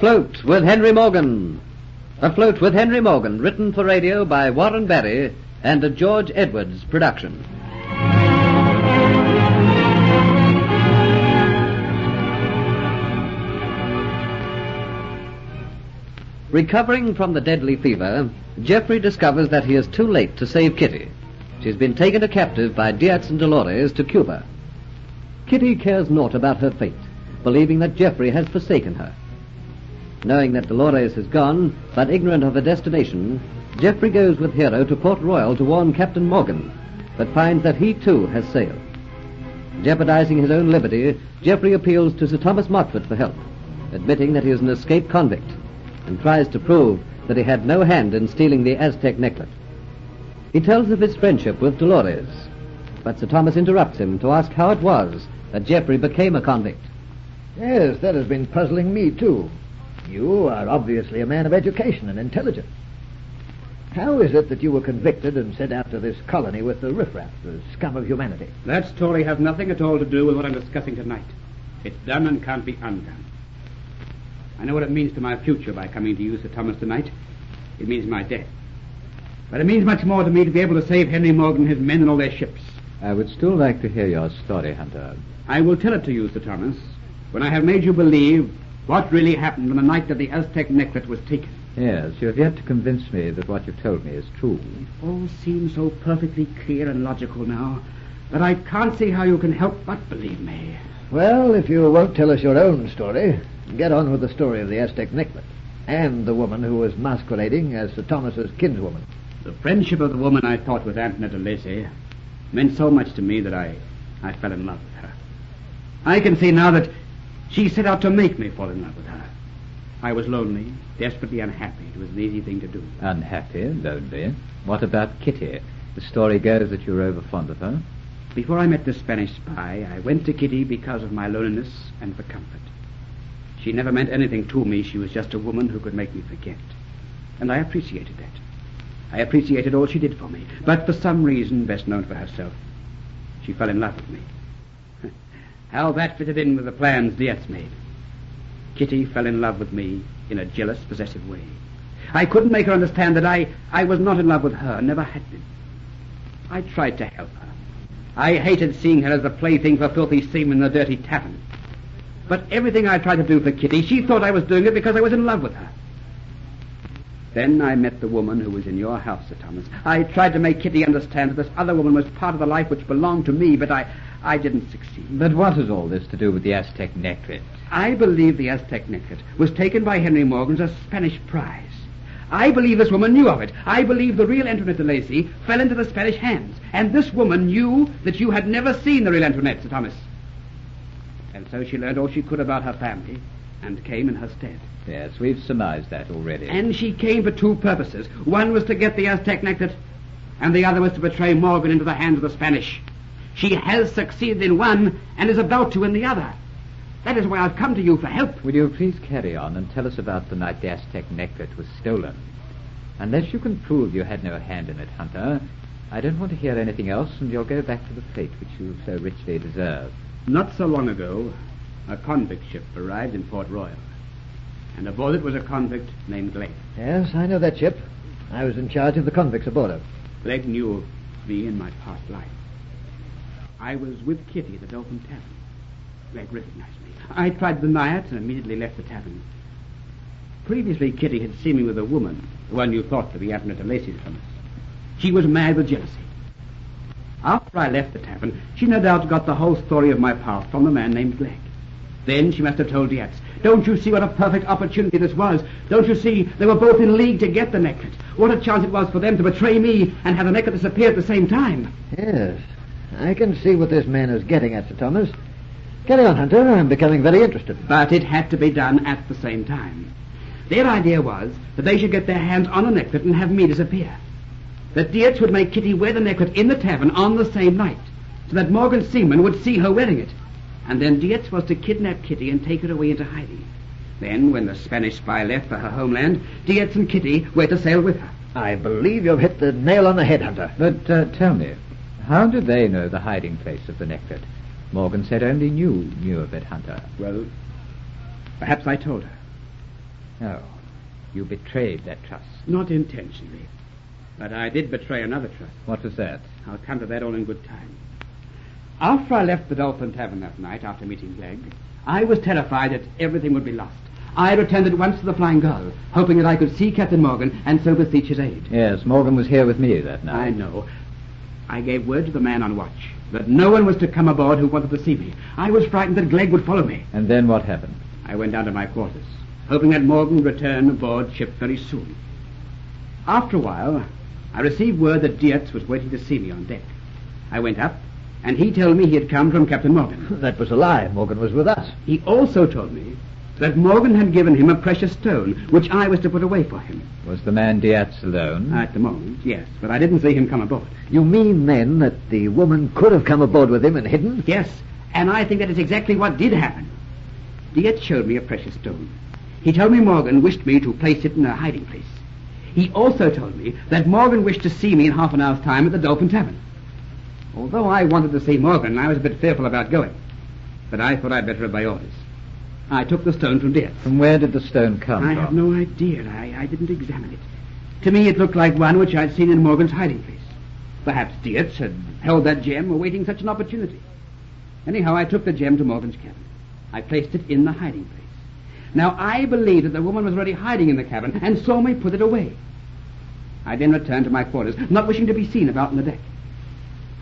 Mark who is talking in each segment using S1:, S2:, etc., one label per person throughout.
S1: Afloat with Henry Morgan. Afloat with Henry Morgan, written for radio by Warren Barry and a George Edwards production. Recovering from the deadly fever, Geoffrey discovers that he is too late to save Kitty. She's been taken a captive by Diaz and Dolores to Cuba. Kitty cares naught about her fate, believing that Geoffrey has forsaken her. Knowing that Dolores has gone, but ignorant of her destination, Geoffrey goes with Hero to Port Royal to warn Captain Morgan, but finds that he too has sailed. Jeopardizing his own liberty, Geoffrey appeals to Sir Thomas Montfort for help, admitting that he is an escaped convict, and tries to prove that he had no hand in stealing the Aztec necklet. He tells of his friendship with Dolores, but Sir Thomas interrupts him to ask how it was that Geoffrey became a convict.
S2: Yes, that has been puzzling me, too. You are obviously a man of education and intelligence. How is it that you were convicted and sent out to this colony with the riffraff, the scum of humanity?
S3: That story has nothing at all to do with what I'm discussing tonight. It's done and can't be undone. I know what it means to my future by coming to you, Sir Thomas, tonight. It means my death. But it means much more to me to be able to save Henry Morgan, his men, and all their ships.
S4: I would still like to hear your story, Hunter.
S3: I will tell it to you, Sir Thomas, when I have made you believe what really happened on the night that the Aztec necklace was taken.
S4: Yes, you have yet to convince me that what you've told me is true.
S3: It all seems so perfectly clear and logical now that I can't see how you can help but believe me.
S2: Well, if you won't tell us your own story, get on with the story of the Aztec necklace and the woman who was masquerading as Sir Thomas's kinswoman.
S3: The friendship of the woman I thought was Antoinette de Lacy meant so much to me that I, I fell in love with her. I can see now that she set out to make me fall in love with her. I was lonely, desperately unhappy. It was an easy thing to do.
S4: Unhappy, lonely. What about Kitty? The story goes that you were over fond of her.
S3: Before I met the Spanish spy, I went to Kitty because of my loneliness and for comfort. She never meant anything to me. She was just a woman who could make me forget. And I appreciated that. I appreciated all she did for me. But for some reason, best known for herself, she fell in love with me. How that fitted in with the plans Diaz made. Kitty fell in love with me in a jealous, possessive way. I couldn't make her understand that I, I was not in love with her, never had been. I tried to help her. I hated seeing her as the plaything for filthy seamen in the dirty tavern. But everything I tried to do for Kitty, she thought I was doing it because I was in love with her. Then I met the woman who was in your house, Sir Thomas. I tried to make Kitty understand that this other woman was part of the life which belonged to me, but I, I didn't succeed.
S4: But what has all this to do with the Aztec necklet?
S3: I believe the Aztec necklet was taken by Henry Morgan as a Spanish prize. I believe this woman knew of it. I believe the real Antoinette de Lacy fell into the Spanish hands. And this woman knew that you had never seen the real Antoinette, Sir Thomas. And so she learned all she could about her family and came in her stead.
S4: Yes, we've surmised that already.
S3: And she came for two purposes. One was to get the Aztec necklet, and the other was to betray Morgan into the hands of the Spanish. She has succeeded in one and is about to in the other. That is why I've come to you for help.
S4: Will you please carry on and tell us about the night the Aztec necklet was stolen? Unless you can prove you had no hand in it, Hunter, I don't want to hear anything else, and you'll go back to the fate which you so richly deserve.
S3: Not so long ago, a convict ship arrived in Port Royal, and aboard it was a convict named Glegg.
S2: Yes, I know that ship. I was in charge of the convicts aboard her.
S3: Glegg knew of me in my past life. I was with Kitty at the Dolphin Tavern. Glegg recognized me. I tried to deny it and immediately left the tavern. Previously, Kitty had seen me with a woman, the one you thought to be Antoinette de Lacy's Thomas. She was mad with jealousy. After I left the tavern, she no doubt got the whole story of my past from the man named Glegg. Then she must have told Diaz. Don't you see what a perfect opportunity this was? Don't you see they were both in league to get the necklet? What a chance it was for them to betray me and have the necklet disappear at the same time.
S2: Yes, I can see what this man is getting at, Sir Thomas. Carry on, Hunter. I'm becoming very interested.
S3: But it had to be done at the same time. Their idea was that they should get their hands on a necklet and have me disappear. That Dietz would make Kitty wear the necklet in the tavern on the same night, so that Morgan Seaman would see her wearing it. And then Dietz was to kidnap Kitty and take her away into hiding. Then, when the Spanish spy left for her homeland, Dietz and Kitty were to sail with her.
S2: I believe you've hit the nail on the head, Hunter.
S4: But uh, tell me, how did they know the hiding place of the necklet? Morgan said only you knew of it, Hunter.
S3: Well, perhaps I told her.
S4: Oh, you betrayed that trust.
S3: Not intentionally. But I did betray another trust.
S4: What was that?
S3: I'll come to that all in good time. After I left the Dolphin Tavern that night, after meeting Glegg, I was terrified that everything would be lost. I returned at once to the Flying Gull, hoping that I could see Captain Morgan and so beseech his aid.
S4: Yes, Morgan was here with me that night.
S3: I know. I gave word to the man on watch that no one was to come aboard who wanted to see me. I was frightened that Glegg would follow me.
S4: And then what happened?
S3: I went down to my quarters, hoping that Morgan would return aboard ship very soon. After a while, I received word that Dietz was waiting to see me on deck. I went up, and he told me he had come from Captain Morgan.
S2: That was a lie. Morgan was with us.
S3: He also told me that Morgan had given him a precious stone, which I was to put away for him.
S4: Was the man Dietz alone?
S3: At the moment, yes, but I didn't see him come aboard.
S2: You mean, then, that the woman could have come aboard with him and hidden?
S3: Yes, and I think that is exactly what did happen. Dietz showed me a precious stone. He told me Morgan wished me to place it in a hiding place. He also told me that Morgan wished to see me in half an hour's time at the Dolphin Tavern. Although I wanted to see Morgan, I was a bit fearful about going. But I thought I'd better obey orders. I took the stone from Dietz.
S4: From where did the stone come
S3: I
S4: from?
S3: have no idea. I, I didn't examine it. To me, it looked like one which I'd seen in Morgan's hiding place. Perhaps Dietz had held that gem awaiting such an opportunity. Anyhow, I took the gem to Morgan's cabin. I placed it in the hiding place. Now, I believed that the woman was already hiding in the cabin and saw me put it away. I then returned to my quarters, not wishing to be seen about on the deck.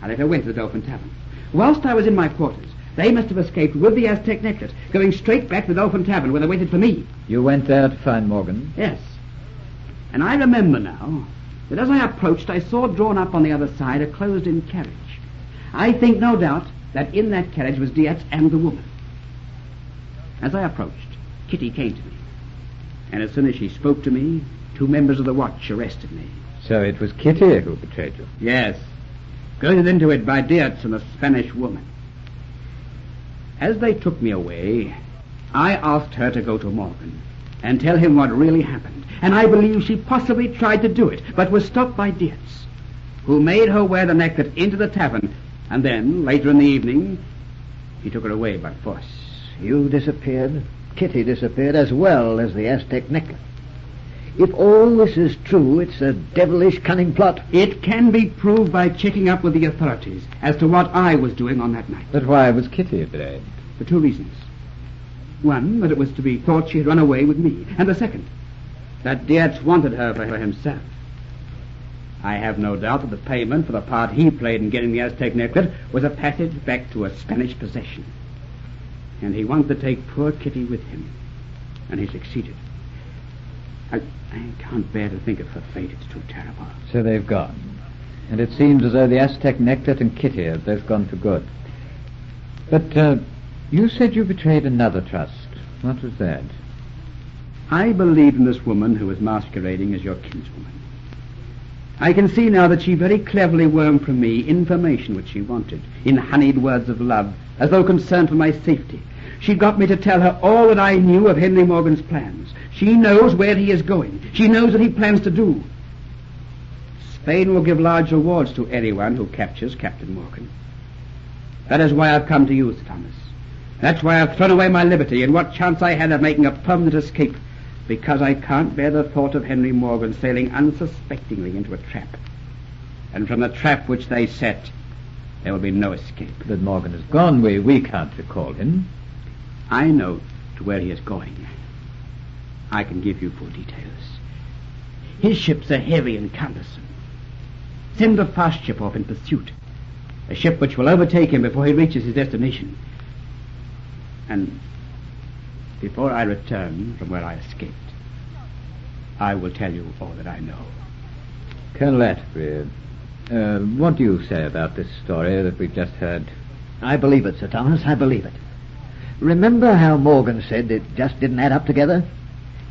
S3: I later went to the Dolphin Tavern. Whilst I was in my quarters, they must have escaped with the Aztec necklace, going straight back to the Dolphin Tavern where they waited for me.
S4: You went there to find Morgan?
S3: Yes. And I remember now that as I approached, I saw drawn up on the other side a closed-in carriage. I think, no doubt, that in that carriage was Dietz and the woman. As I approached, Kitty came to me. And as soon as she spoke to me, two members of the watch arrested me.
S4: So it was Kitty who betrayed you?
S3: Yes. Goaded into it by Dietz and a Spanish woman. As they took me away, I asked her to go to Morgan and tell him what really happened. And I believe she possibly tried to do it, but was stopped by Dietz, who made her wear the necklet into the tavern, and then, later in the evening, he took her away by force.
S2: You disappeared. Kitty disappeared as well as the Aztec necklace. If all this is true, it's a devilish cunning plot.
S3: It can be proved by checking up with the authorities as to what I was doing on that night.
S4: But why was Kitty betrayed?
S3: For two reasons. One, that it was to be thought she had run away with me. And the second, that Dietz wanted her for himself. I have no doubt that the payment for the part he played in getting the Aztec necklace was a passage back to a Spanish possession. And he wanted to take poor Kitty with him. And he succeeded. I, I can't bear to think of her fate. It's too terrible.
S4: So they've gone. And it seems as though the Aztec Necklace and Kitty have both gone for good. But uh, you said you betrayed another trust. What was that?
S3: I believed in this woman who was masquerading as your kinswoman. I can see now that she very cleverly wormed from me information which she wanted, in honeyed words of love, as though concerned for my safety. She got me to tell her all that I knew of Henry Morgan's plans. She knows where he is going. She knows what he plans to do. Spain will give large rewards to anyone who captures Captain Morgan. That is why I've come to you, Sir Thomas. That's why I've thrown away my liberty and what chance I had of making a permanent escape, because I can't bear the thought of Henry Morgan sailing unsuspectingly into a trap. And from the trap which they set, there will be no escape.
S4: But Morgan is gone. We, we can't recall him.
S3: I know to where he is going. I can give you full details. His ships are heavy and cumbersome. Send a fast ship off in pursuit. A ship which will overtake him before he reaches his destination. And before I return from where I escaped, I will tell you all that I know.
S4: Colonel Atterbury, uh, what do you say about this story that we've just heard?
S2: I believe it, Sir Thomas. I believe it. Remember how Morgan said it just didn't add up together?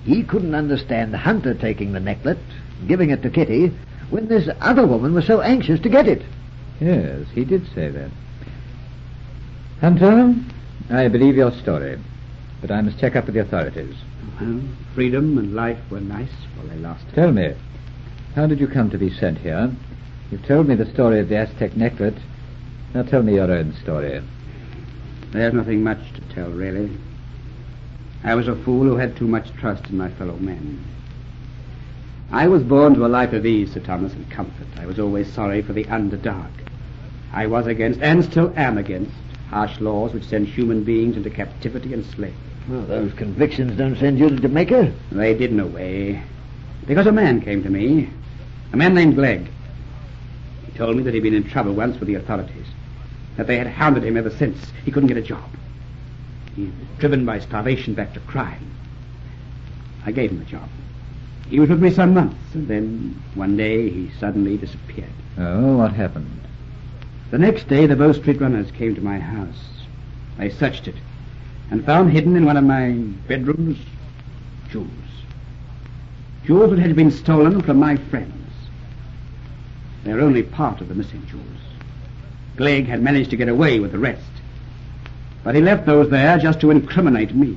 S2: He couldn't understand Hunter taking the necklet, giving it to Kitty, when this other woman was so anxious to get it.
S4: Yes, he did say that. Hunter, I believe your story, but I must check up with the authorities.
S3: Well, freedom and life were nice while they lasted.
S4: Tell me, how did you come to be sent here? You've told me the story of the Aztec necklet. Now tell me your own story.
S3: There's nothing much to tell, really. I was a fool who had too much trust in my fellow men. I was born to a life of ease, Sir Thomas, and comfort. I was always sorry for the underdog. I was against, and still am against, harsh laws which send human beings into captivity and slavery.
S2: Well, those convictions don't send you to Jamaica.
S3: They did in a way. Because a man came to me, a man named Glegg. He told me that he'd been in trouble once with the authorities, that they had hounded him ever since. He couldn't get a job. He was driven by starvation back to crime. I gave him a job. He was with me some months, and then one day he suddenly disappeared.
S4: Oh, what happened?
S3: The next day, the Bow Street runners came to my house. They searched it and found hidden in one of my bedrooms jewels. Jewels that had been stolen from my friends. They're only part of the missing jewels. Glegg had managed to get away with the rest. But he left those there just to incriminate me.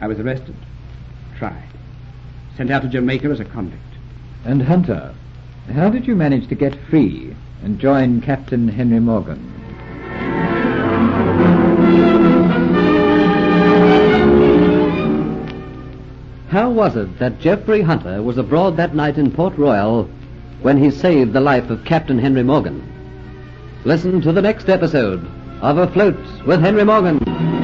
S3: I was arrested, tried, sent out to Jamaica as a convict.
S4: And Hunter, how did you manage to get free and join Captain Henry Morgan?
S1: How was it that Geoffrey Hunter was abroad that night in Port Royal when he saved the life of Captain Henry Morgan? Listen to the next episode of Afloat with Henry Morgan.